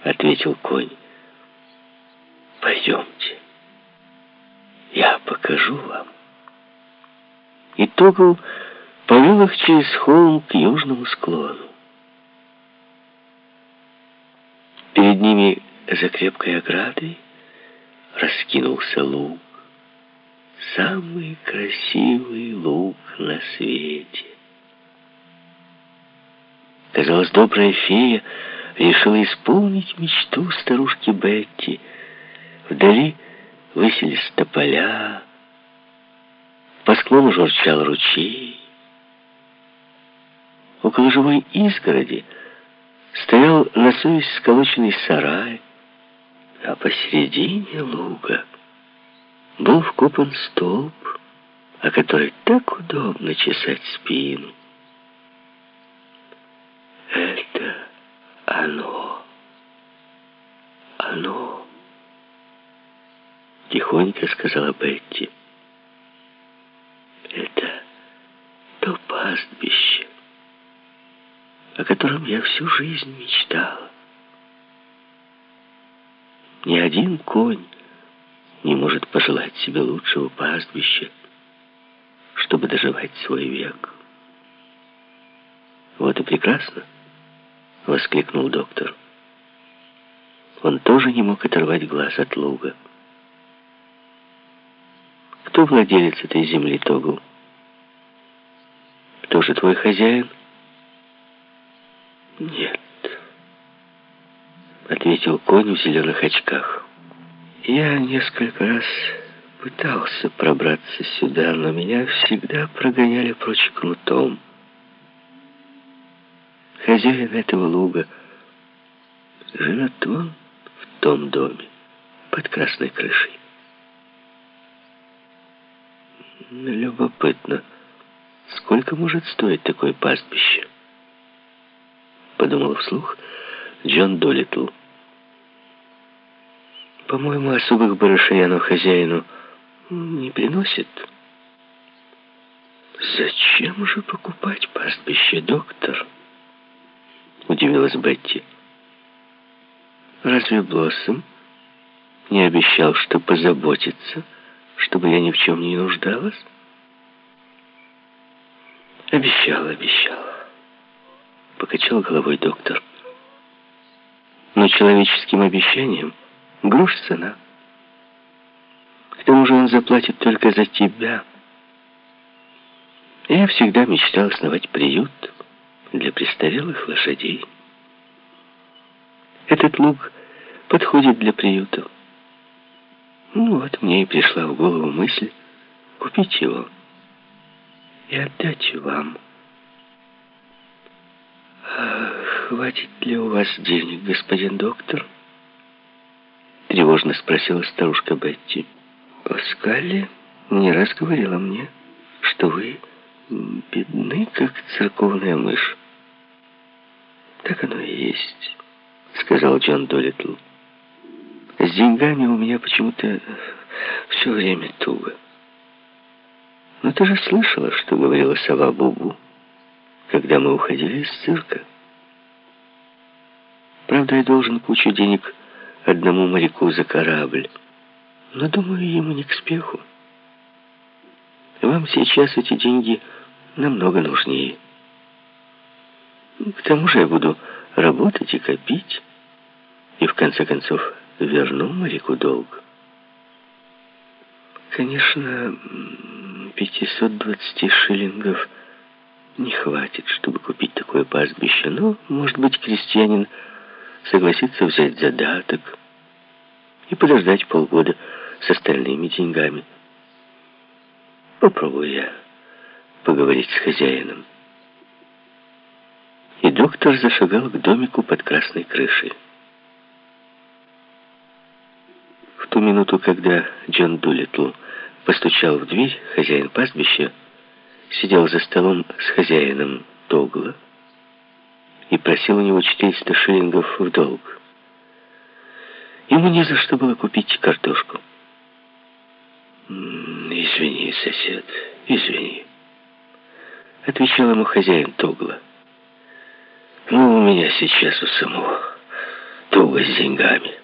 — ответил конь. «Пойдемте, я покажу вам». И Тогл повел их через холм к южному склону. Перед ними за крепкой оградой раскинулся луг. Самый красивый луг на свете. Казалось, добрая фея решила исполнить мечту старушки Бетти. Вдали высились тополя, по склону журчал ручей. Около живой изгороди стоял на совесть сколоченный сарай, а посередине луга был вкопан столб, о который так удобно чесать спину. Это оно, оно, тихонько сказала Бетти. Это то пастбище, о котором я всю жизнь мечтала. Ни один конь не может пожелать себе лучшего пастбища, чтобы доживать свой век. Вот и прекрасно, воскликнул доктор. Он тоже не мог оторвать глаз от луга. Кто владелец этой земли, Тогу? Кто же твой хозяин? Нет, ответил конь в зеленых очках. Я несколько раз пытался пробраться сюда, но меня всегда прогоняли прочь кнутом. Хозяин этого луга живет вон в том доме, под красной крышей. Любопытно, сколько может стоить такое пастбище? Подумал вслух Джон Долитл. По-моему, особых барышей оно хозяину не приносит. Зачем же покупать пастбище, доктор? Удивилась Бетти. Разве Блоссом не обещал, что позаботится, чтобы я ни в чем не нуждалась? Обещал, обещал. Покачал головой доктор. Но человеческим обещанием Грош цена. К тому же он заплатит только за тебя. Я всегда мечтал основать приют для престарелых лошадей. Этот луг подходит для приютов. Ну вот мне и пришла в голову мысль купить его и отдать вам. Хватит ли у вас денег, господин доктор? Тревожно спросила старушка Бетти. Скалли не раз говорила мне, что вы бедны, как церковная мышь. Так оно и есть, сказал Джон Долитл. С деньгами у меня почему-то все время туго. Но ты же слышала, что говорила сова Бубу, когда мы уходили из цирка. Правда, я должен кучу денег одному моряку за корабль. Но, думаю, ему не к спеху. Вам сейчас эти деньги намного нужнее. К тому же я буду работать и копить, и в конце концов верну моряку долг. Конечно, 520 шиллингов не хватит, чтобы купить такое пастбище, но, может быть, крестьянин согласится взять задаток и подождать полгода с остальными деньгами. Попробую я поговорить с хозяином. И доктор зашагал к домику под красной крышей. В ту минуту, когда Джон Дулитл постучал в дверь, хозяин пастбища сидел за столом с хозяином Тогла, и просил у него 400 шиллингов в долг. Ему не за что было купить картошку. «Извини, сосед, извини», — отвечал ему хозяин Тогла. «Ну, у меня сейчас у самого туго с деньгами.